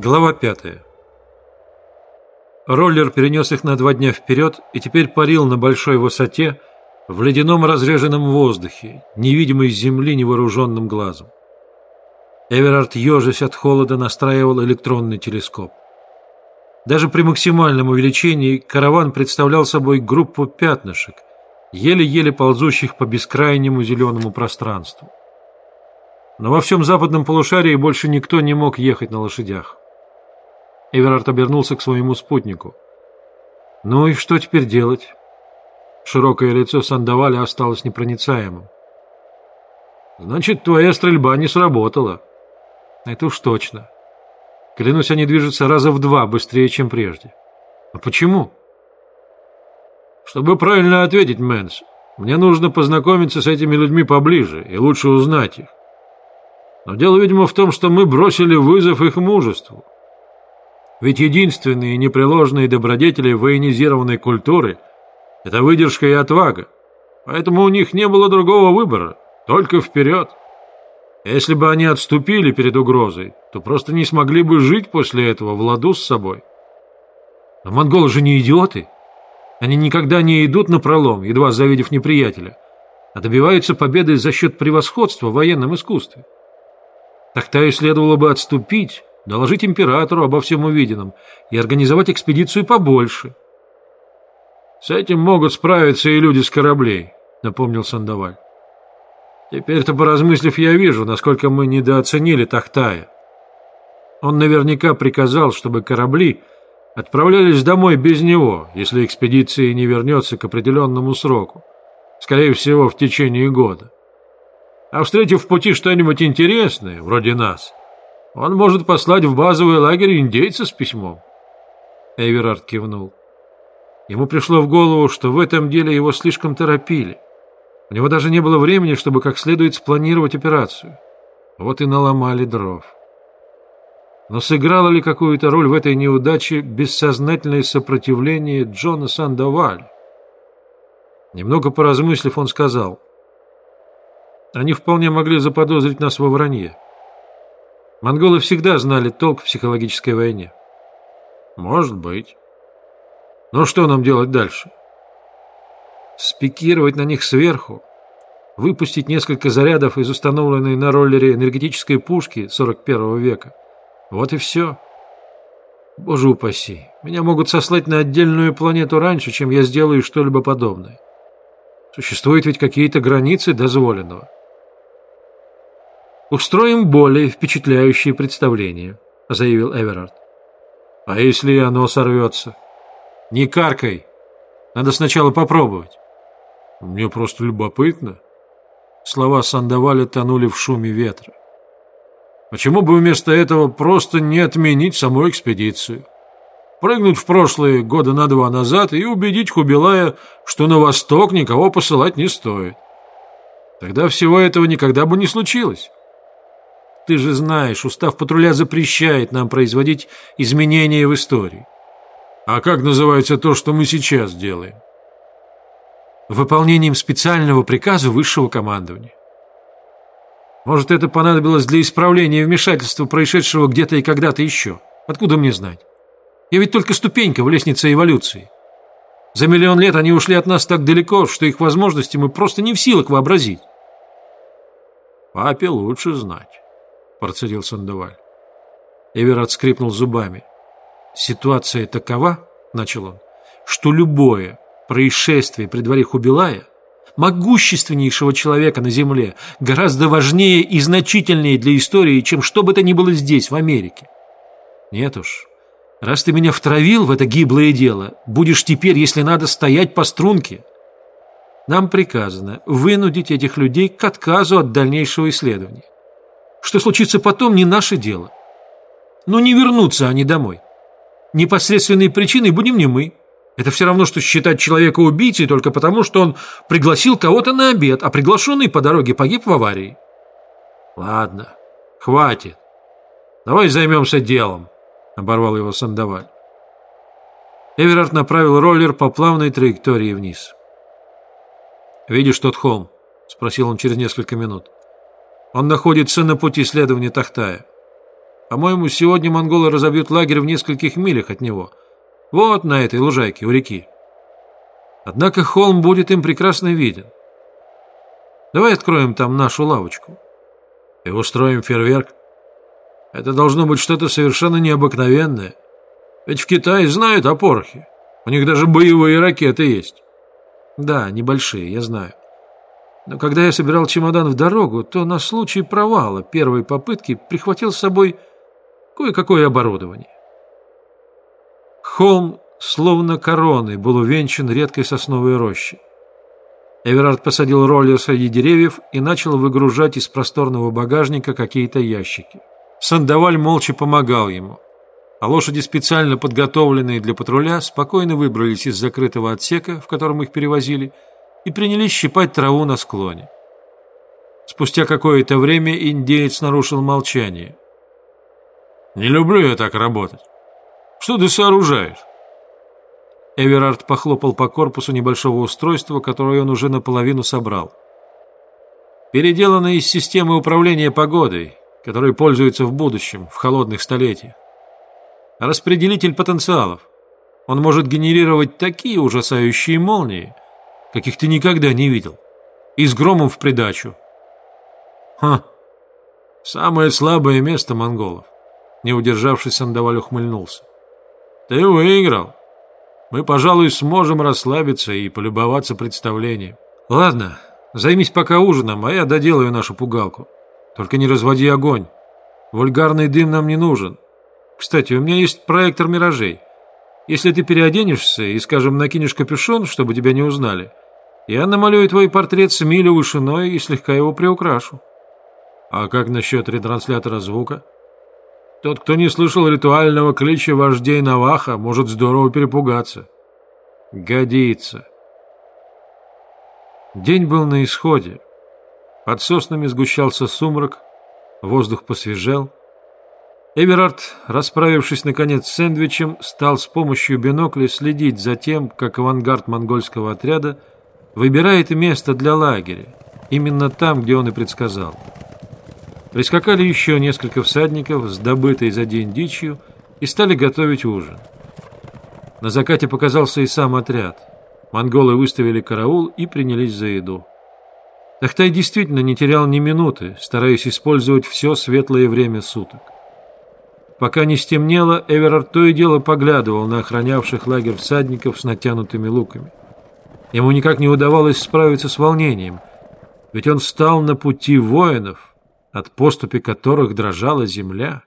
Глава пятая. Роллер перенес их на два дня вперед и теперь парил на большой высоте в ледяном разреженном воздухе, невидимой с земли невооруженным глазом. Эверард, ежась от холода, настраивал электронный телескоп. Даже при максимальном увеличении караван представлял собой группу пятнышек, еле-еле ползущих по бескрайнему зеленому пространству. Но во всем западном полушарии больше никто не мог ехать на лошадях. Эверард обернулся к своему спутнику. «Ну и что теперь делать?» Широкое лицо Сандаваля осталось непроницаемым. «Значит, твоя стрельба не сработала». «Это уж точно. Клянусь, они движутся раза в два быстрее, чем прежде». «А почему?» «Чтобы правильно ответить, Мэнс, мне нужно познакомиться с этими людьми поближе и лучше узнать их. Но дело, видимо, в том, что мы бросили вызов их мужеству. Ведь единственные непреложные добродетели военизированной культуры – это выдержка и отвага. Поэтому у них не было другого выбора, только вперед. Если бы они отступили перед угрозой, то просто не смогли бы жить после этого в ладу с собой. Но монголы же не идиоты. Они никогда не идут на пролом, едва завидев неприятеля, а добиваются победы за счет превосходства в военном искусстве. Тахтаю следовало бы отступить, доложить императору обо всем увиденном и организовать экспедицию побольше. «С этим могут справиться и люди с кораблей», — напомнил Сандаваль. «Теперь-то, поразмыслив, я вижу, насколько мы недооценили Тахтая. Он наверняка приказал, чтобы корабли отправлялись домой без него, если экспедиция не вернется к определенному сроку, скорее всего, в течение года. А встретив в пути что-нибудь интересное, вроде нас, он может послать в базовый лагерь индейца с письмом. Эверард кивнул. Ему пришло в голову, что в этом деле его слишком торопили. У него даже не было времени, чтобы как следует спланировать операцию. Вот и наломали дров. Но сыграло ли какую-то роль в этой неудаче бессознательное сопротивление Джона Сандоваля? Немного поразмыслив, он сказал, «Они вполне могли заподозрить нас во вранье. Монголы всегда знали толк в психологической войне. Может быть. Но что нам делать дальше? Спикировать на них сверху, выпустить несколько зарядов из установленной на роллере энергетической пушки 41 века. Вот и все. Боже упаси, меня могут сослать на отдельную планету раньше, чем я сделаю что-либо подобное. Существуют ведь какие-то границы дозволенного. «Устроим более впечатляющее представление», — заявил Эверард. «А если оно сорвется?» «Не каркай. Надо сначала попробовать». «Мне просто любопытно». Слова Сандаваля тонули в шуме ветра. «Почему бы вместо этого просто не отменить саму экспедицию?» Прыгнуть в прошлые года на два назад и убедить Хубилая, что на восток никого посылать не стоит. Тогда всего этого никогда бы не случилось. Ты же знаешь, устав патруля запрещает нам производить изменения в истории. А как называется то, что мы сейчас делаем? Выполнением специального приказа высшего командования. Может, это понадобилось для исправления вмешательства, происшедшего где-то и когда-то еще. Откуда мне знать? Я ведь только ступенька в лестнице эволюции. За миллион лет они ушли от нас так далеко, что их возможности мы просто не в силах вообразить. Папе лучше знать. — процедил Сандоваль. Эверард скрипнул зубами. «Ситуация такова, — начал он, — что любое происшествие при дворе Хубилая, могущественнейшего человека на Земле, гораздо важнее и значительнее для истории, чем что бы то ни было здесь, в Америке. Нет уж, раз ты меня втравил в это гиблое дело, будешь теперь, если надо, стоять по струнке. Нам приказано вынудить этих людей к отказу от дальнейшего исследования. Что случится потом, не наше дело. Но не вернутся они домой. Непосредственной причиной будем не мы. Это все равно, что считать человека убийцей только потому, что он пригласил кого-то на обед, а приглашенный по дороге погиб в аварии. Ладно, хватит. Давай займемся делом, оборвал его Сандаваль. Эверард направил роллер по плавной траектории вниз. «Видишь тот холм?» – спросил он через несколько минут. Он находится на пути следования Тахтая. По-моему, сегодня монголы разобьют лагерь в нескольких милях от него. Вот на этой лужайке у реки. Однако холм будет им прекрасно виден. Давай откроем там нашу лавочку и устроим фейерверк. Это должно быть что-то совершенно необыкновенное. Ведь в Китае знают о порохе. У них даже боевые ракеты есть. Да, небольшие, я знаю. Но когда я собирал чемодан в дорогу, то на случай провала первой попытки прихватил с собой кое-какое оборудование. Холм, словно короной, был увенчан редкой сосновой рощей. Эверард посадил роллер среди деревьев и начал выгружать из просторного багажника какие-то ящики. Сандаваль молча помогал ему, а лошади, специально подготовленные для патруля, спокойно выбрались из закрытого отсека, в котором их перевозили, и принялись щипать траву на склоне. Спустя какое-то время индеец нарушил молчание – не люблю я так работать. Что ты сооружаешь? Эверард похлопал по корпусу небольшого устройства, которое он уже наполовину собрал. Переделано из системы управления погодой, которой пользуются в будущем, в холодных столетиях. Распределитель потенциалов. Он может генерировать такие ужасающие молнии, каких ты никогда не видел. И с громом в придачу. Ха! Самое слабое место монголов. Не удержавшись, Сандаваль ухмыльнулся. «Ты выиграл. Мы, пожалуй, сможем расслабиться и полюбоваться представлением. Ладно, займись пока ужином, а я доделаю нашу пугалку. Только не разводи огонь. Вульгарный дым нам не нужен. Кстати, у меня есть проектор миражей. Если ты переоденешься и, скажем, накинешь капюшон, чтобы тебя не узнали, я намалюю твой портрет с милю вышиной и слегка его приукрашу. А как насчет ретранслятора звука?» Тот, кто не слышал ритуального клича вождей Наваха, может здорово перепугаться. Годится. День был на исходе. Под соснами сгущался сумрак, воздух посвежел. Эверард, расправившись наконец с сэндвичем, стал с помощью бинокля следить за тем, как авангард монгольского отряда выбирает место для лагеря, именно там, где он и предсказал. Прискакали еще несколько всадников с добытой за день дичью и стали готовить ужин. На закате показался и сам отряд. Монголы выставили караул и принялись за еду. Тахтай действительно не терял ни минуты, стараясь использовать все светлое время суток. Пока не стемнело, Эверард то и дело поглядывал на охранявших лагерь всадников с натянутыми луками. Ему никак не удавалось справиться с волнением, ведь он стал на пути воинов, от поступи которых дрожала земля.